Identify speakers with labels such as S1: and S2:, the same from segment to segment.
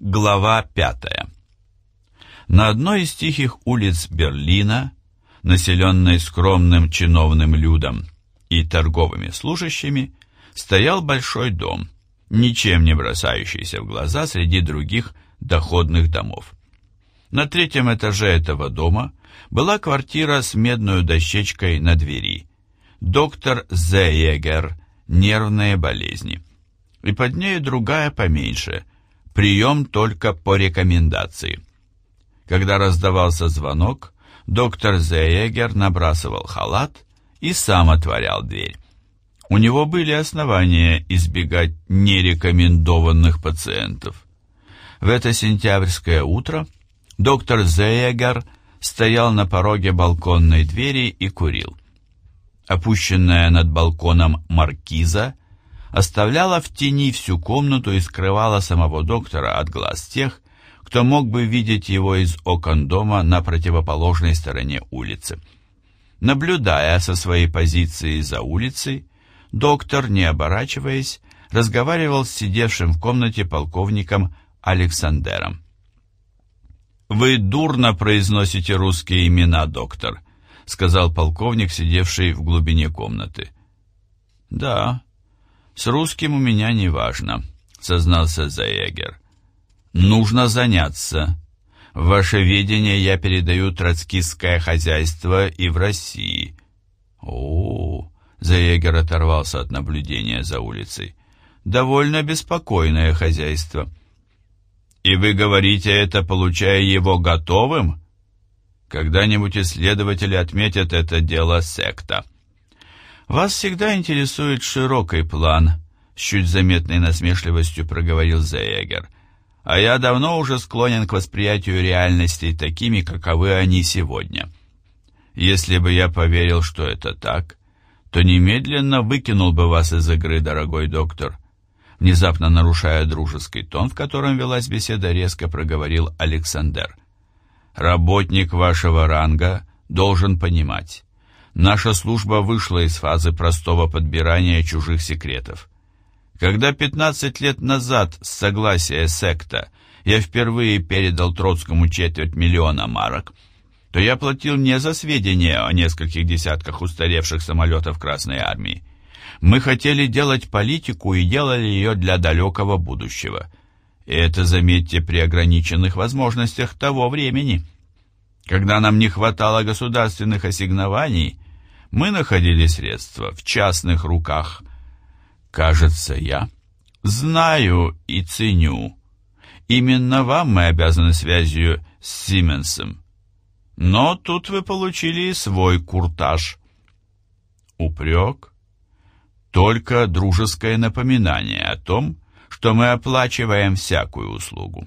S1: Глава пятая. На одной из тихих улиц Берлина, населенной скромным чиновным людом и торговыми служащими, стоял большой дом, ничем не бросающийся в глаза среди других доходных домов. На третьем этаже этого дома была квартира с медной дощечкой на двери. Доктор Зеегер, нервные болезни. И под ней другая поменьше, Прием только по рекомендации. Когда раздавался звонок, доктор Зеегер набрасывал халат и сам отворял дверь. У него были основания избегать нерекомендованных пациентов. В это сентябрьское утро доктор Зеегер стоял на пороге балконной двери и курил. Опущенная над балконом маркиза оставляла в тени всю комнату и скрывала самого доктора от глаз тех, кто мог бы видеть его из окон дома на противоположной стороне улицы. Наблюдая со своей позиции за улицей, доктор, не оборачиваясь, разговаривал с сидевшим в комнате полковником Александером. «Вы дурно произносите русские имена, доктор», — сказал полковник, сидевший в глубине комнаты. «Да, «С русским у меня не важно», — сознался Заегер. «Нужно заняться. Ваше ведение я передаю троцкистское хозяйство и в России». «О-о-о!» — Заегер оторвался от наблюдения за улицей. «Довольно беспокойное хозяйство». «И вы говорите это, получая его готовым?» «Когда-нибудь исследователи отметят это дело секта». «Вас всегда интересует широкий план», — с чуть заметной насмешливостью проговорил Зеегер. «А я давно уже склонен к восприятию реальностей такими, каковы они сегодня. Если бы я поверил, что это так, то немедленно выкинул бы вас из игры, дорогой доктор». Внезапно нарушая дружеский тон, в котором велась беседа, резко проговорил Александр. «Работник вашего ранга должен понимать» наша служба вышла из фазы простого подбирания чужих секретов. Когда 15 лет назад с согласия секта я впервые передал Троцкому четверть миллиона марок, то я платил не за сведения о нескольких десятках устаревших самолетов Красной Армии. Мы хотели делать политику и делали ее для далекого будущего. И это, заметьте, при ограниченных возможностях того времени. Когда нам не хватало государственных ассигнований, мы находили средства в частных руках. Кажется, я знаю и ценю. Именно вам мы обязаны связью с Сименсом. Но тут вы получили свой куртаж. Упрек? Только дружеское напоминание о том, что мы оплачиваем всякую услугу.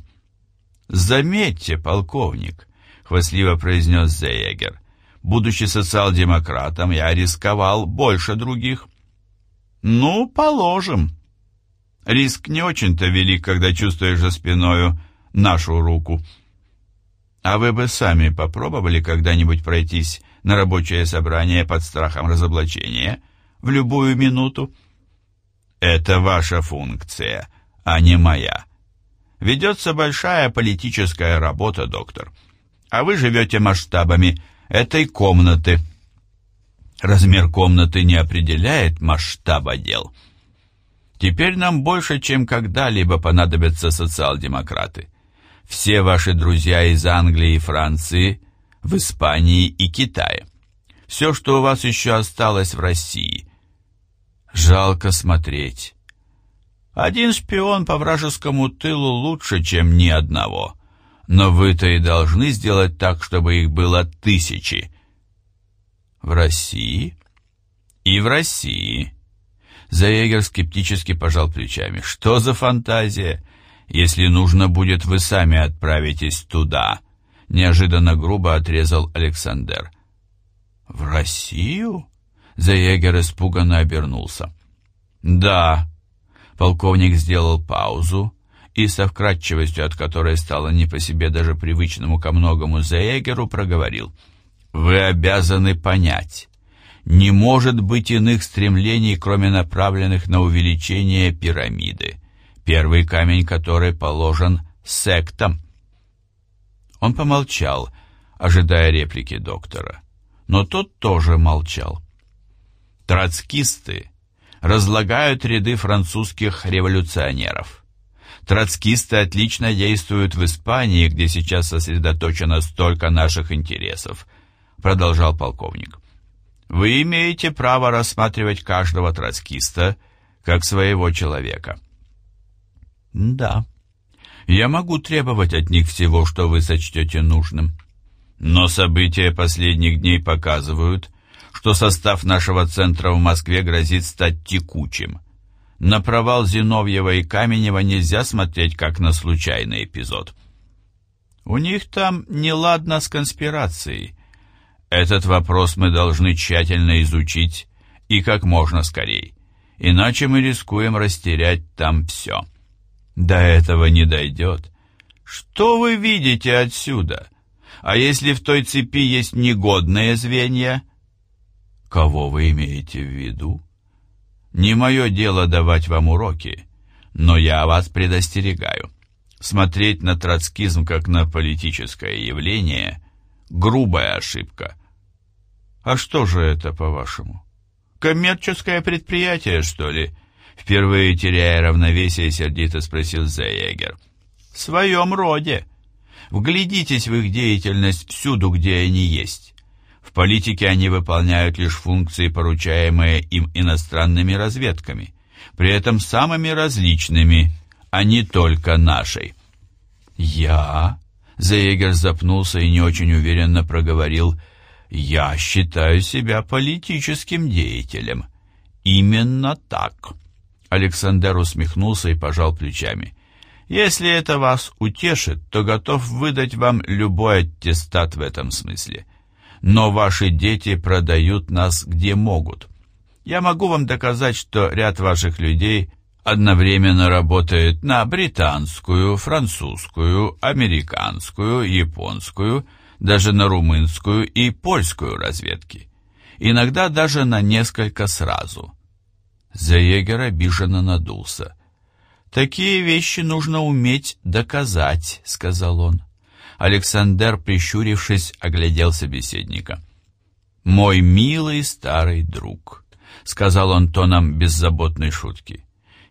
S1: «Заметьте, полковник», — хвастливо произнес Зеегер, Будучи социал-демократом, я рисковал больше других. Ну, положим. Риск не очень-то велик, когда чувствуешь за спиною нашу руку. А вы бы сами попробовали когда-нибудь пройтись на рабочее собрание под страхом разоблачения в любую минуту? Это ваша функция, а не моя. Ведется большая политическая работа, доктор. А вы живете масштабами этой комнаты. Размер комнаты не определяет масштаба дел. Теперь нам больше, чем когда-либо понадобятся социал-демократы. Все ваши друзья из Англии и Франции, в Испании и Китае. Все, что у вас еще осталось в России. Жалко смотреть. Один шпион по вражескому тылу лучше, чем ни одного. Но вы-то и должны сделать так, чтобы их было тысячи. В России? И в России. Заегер скептически пожал плечами. Что за фантазия? Если нужно будет, вы сами отправитесь туда. Неожиданно грубо отрезал Александр. В Россию? Заегер испуганно обернулся. Да. Полковник сделал паузу, и со вкрадчивостью, от которой стало не по себе даже привычному ко многому Зеегеру, проговорил. «Вы обязаны понять, не может быть иных стремлений, кроме направленных на увеличение пирамиды, первый камень которой положен сектам. Он помолчал, ожидая реплики доктора, но тот тоже молчал. Троцкисты разлагают ряды французских революционеров. Троцкисты отлично действуют в Испании, где сейчас сосредоточено столько наших интересов, продолжал полковник. Вы имеете право рассматривать каждого троцкиста как своего человека. Да, я могу требовать от них всего, что вы сочтете нужным. Но события последних дней показывают, что состав нашего центра в Москве грозит стать текучим. На провал Зиновьева и Каменева нельзя смотреть как на случайный эпизод. У них там неладно с конспирацией. Этот вопрос мы должны тщательно изучить и как можно скорее, иначе мы рискуем растерять там все. До этого не дойдет. Что вы видите отсюда? А если в той цепи есть негодные звенья? Кого вы имеете в виду? Не мое дело давать вам уроки, но я вас предостерегаю. Смотреть на троцкизм как на политическое явление — грубая ошибка. А что же это, по-вашему? Коммерческое предприятие, что ли? Впервые теряя равновесие, сердито спросил Зеегер. В своем роде. Вглядитесь в их деятельность всюду, где они есть. В политике они выполняют лишь функции, поручаемые им иностранными разведками, при этом самыми различными, а не только нашей. «Я?» — Зеегер запнулся и не очень уверенно проговорил. «Я считаю себя политическим деятелем». «Именно так». Александр усмехнулся и пожал плечами. Если это вас утешит, то готов выдать вам любой аттестат в этом смысле. Но ваши дети продают нас где могут. Я могу вам доказать, что ряд ваших людей одновременно работает на британскую, французскую, американскую, японскую, даже на румынскую и польскую разведки. Иногда даже на несколько сразу. Заегер обиженно надулся. «Такие вещи нужно уметь доказать», — сказал он. Александр, прищурившись, оглядел собеседника. «Мой милый старый друг», — сказал он тоном беззаботной шутки.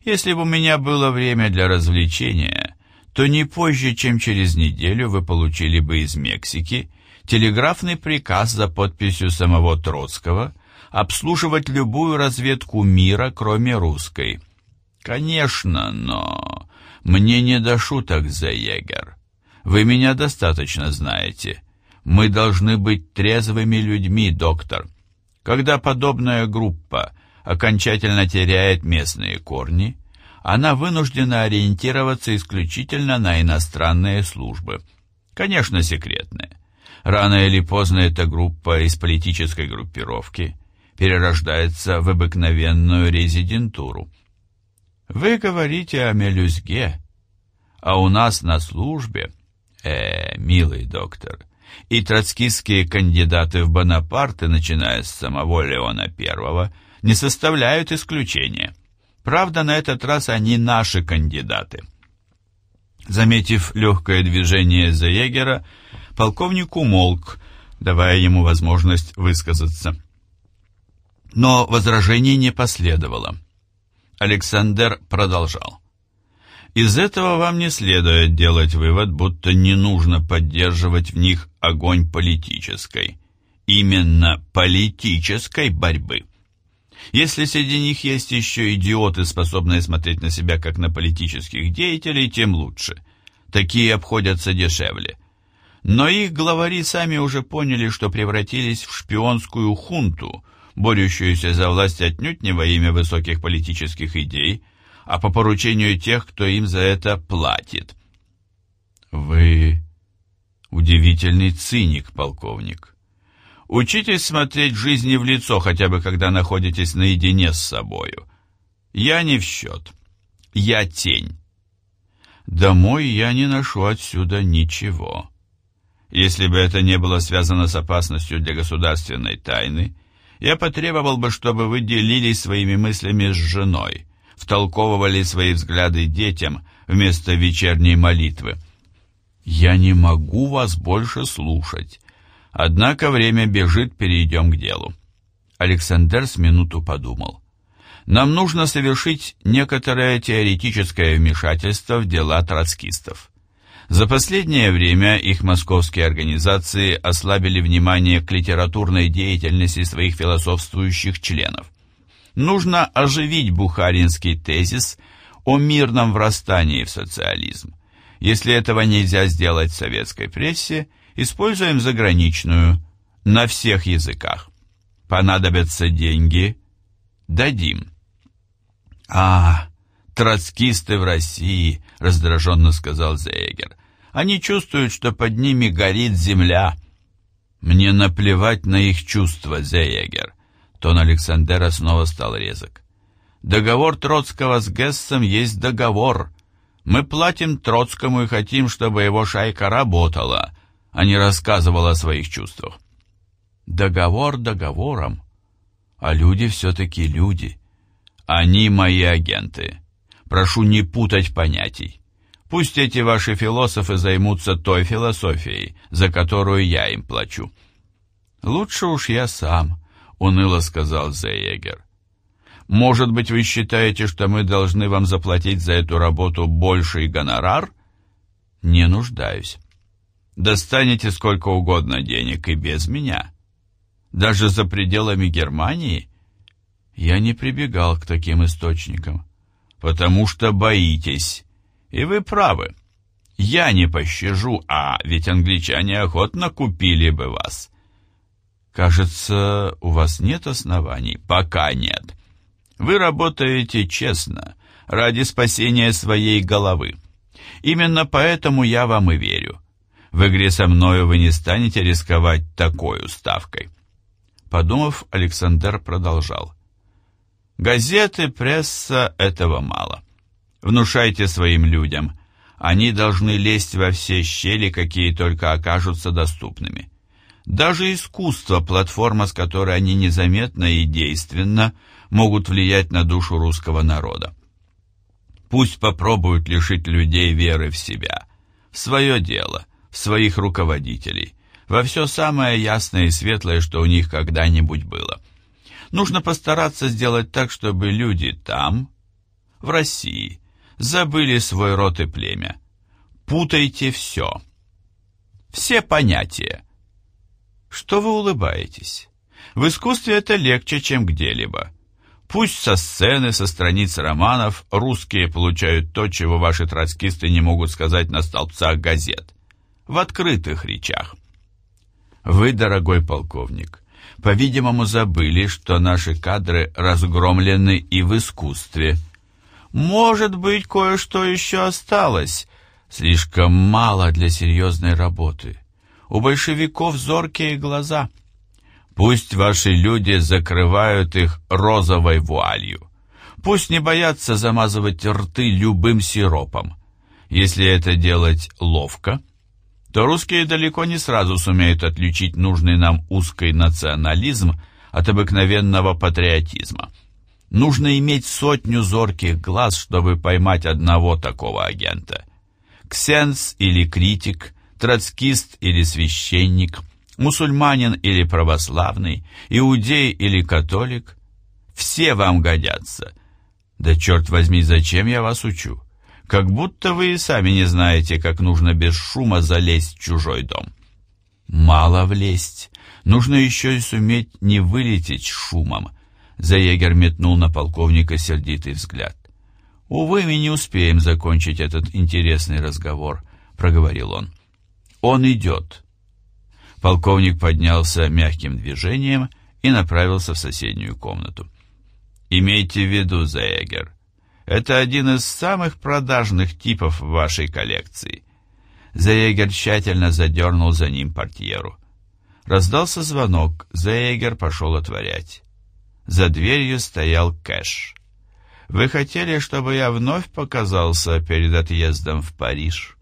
S1: «Если бы у меня было время для развлечения, то не позже, чем через неделю вы получили бы из Мексики телеграфный приказ за подписью самого Троцкого обслуживать любую разведку мира, кроме русской». «Конечно, но мне не до шуток, Зеегер. Вы меня достаточно знаете. Мы должны быть трезвыми людьми, доктор. Когда подобная группа окончательно теряет местные корни, она вынуждена ориентироваться исключительно на иностранные службы. Конечно, секретные. Рано или поздно эта группа из политической группировки перерождается в обыкновенную резидентуру. Вы говорите о мелюзге, а у нас на службе, э, милый доктор, и троцкистские кандидаты в Бонапарты, начиная с самого Леона I, не составляют исключения. Правда, на этот раз они наши кандидаты. Заметив легкое движение Заегера, полковник умолк, давая ему возможность высказаться. Но возражений не последовало. Александр продолжал. Из этого вам не следует делать вывод, будто не нужно поддерживать в них огонь политической, именно политической борьбы. Если среди них есть еще идиоты, способные смотреть на себя как на политических деятелей, тем лучше. Такие обходятся дешевле. Но их главари сами уже поняли, что превратились в шпионскую хунту, борющуюся за власть отнюдь не во имя высоких политических идей, а по поручению тех, кто им за это платит. Вы удивительный циник, полковник. Учитесь смотреть жизни в лицо, хотя бы когда находитесь наедине с собою. Я не в счет. Я тень. Домой я не ношу отсюда ничего. Если бы это не было связано с опасностью для государственной тайны, я потребовал бы, чтобы вы делились своими мыслями с женой, втолковывали свои взгляды детям, вместо вечерней молитвы. «Я не могу вас больше слушать. Однако время бежит, перейдем к делу». Александр с минуту подумал. «Нам нужно совершить некоторое теоретическое вмешательство в дела троцкистов. За последнее время их московские организации ослабили внимание к литературной деятельности своих философствующих членов. Нужно оживить бухаринский тезис о мирном врастании в социализм. Если этого нельзя сделать в советской прессе, используем заграничную, на всех языках. Понадобятся деньги, дадим. А, троцкисты в России, раздраженно сказал Зейгер. Они чувствуют, что под ними горит земля. Мне наплевать на их чувства, Зейгер. Тон Александера снова стал резок. Договор Троцкого с Гессом есть договор. Мы платим Троцкому и хотим, чтобы его шайка работала, а не рассказывала о своих чувствах. Договор договором, а люди все-таки люди. Они мои агенты. Прошу не путать понятий. Пусть эти ваши философы займутся той философией, за которую я им плачу. Лучше уж я сам, уныло сказал Зейегер. Может быть, вы считаете, что мы должны вам заплатить за эту работу больший гонорар? Не нуждаюсь. Достанете сколько угодно денег и без меня. Даже за пределами Германии я не прибегал к таким источникам, потому что боитесь и вы правы. Я не пощажу, а ведь англичане охотно купили бы вас. Кажется, у вас нет оснований. Пока нет. Вы работаете честно, ради спасения своей головы. Именно поэтому я вам и верю. В игре со мною вы не станете рисковать такой ставкой. Подумав, Александр продолжал. Газеты, пресса — этого мало. Внушайте своим людям. Они должны лезть во все щели, какие только окажутся доступными. Даже искусство, платформа, с которой они незаметно и действенно могут влиять на душу русского народа. Пусть попробуют лишить людей веры в себя, в свое дело, в своих руководителей, во все самое ясное и светлое, что у них когда-нибудь было. Нужно постараться сделать так, чтобы люди там, в России, забыли свой род и племя. Путайте все. Все понятия. Что вы улыбаетесь? В искусстве это легче, чем где-либо. Пусть со сцены, со страниц романов русские получают то, чего ваши троцкисты не могут сказать на столбцах газет. В открытых речах. Вы, дорогой полковник, по-видимому, забыли, что наши кадры разгромлены и в искусстве – может быть, кое-что еще осталось. Слишком мало для серьезной работы. У большевиков зоркие глаза. Пусть ваши люди закрывают их розовой вуалью. Пусть не боятся замазывать рты любым сиропом. Если это делать ловко, то русские далеко не сразу сумеют отличить нужный нам узкий национализм от обыкновенного патриотизма. Нужно иметь сотню зорких глаз, чтобы поймать одного такого агента. Ксенс или критик, троцкист или священник, мусульманин или православный, иудей или католик – все вам годятся. Да черт возьми, зачем я вас учу? Как будто вы и сами не знаете, как нужно без шума залезть в чужой дом. Мало влезть, нужно еще и суметь не вылететь шумом – Заегер метнул на полковника сердитый взгляд. «Увы, мы не успеем закончить этот интересный разговор», — проговорил он. «Он идет». Полковник поднялся мягким движением и направился в соседнюю комнату. «Имейте в виду, Заегер, это один из самых продажных типов в вашей коллекции». Заегер тщательно задернул за ним портьеру. Раздался звонок, Заегер пошел отворять. За дверью стоял Кэш. «Вы хотели, чтобы я вновь показался перед отъездом в Париж?»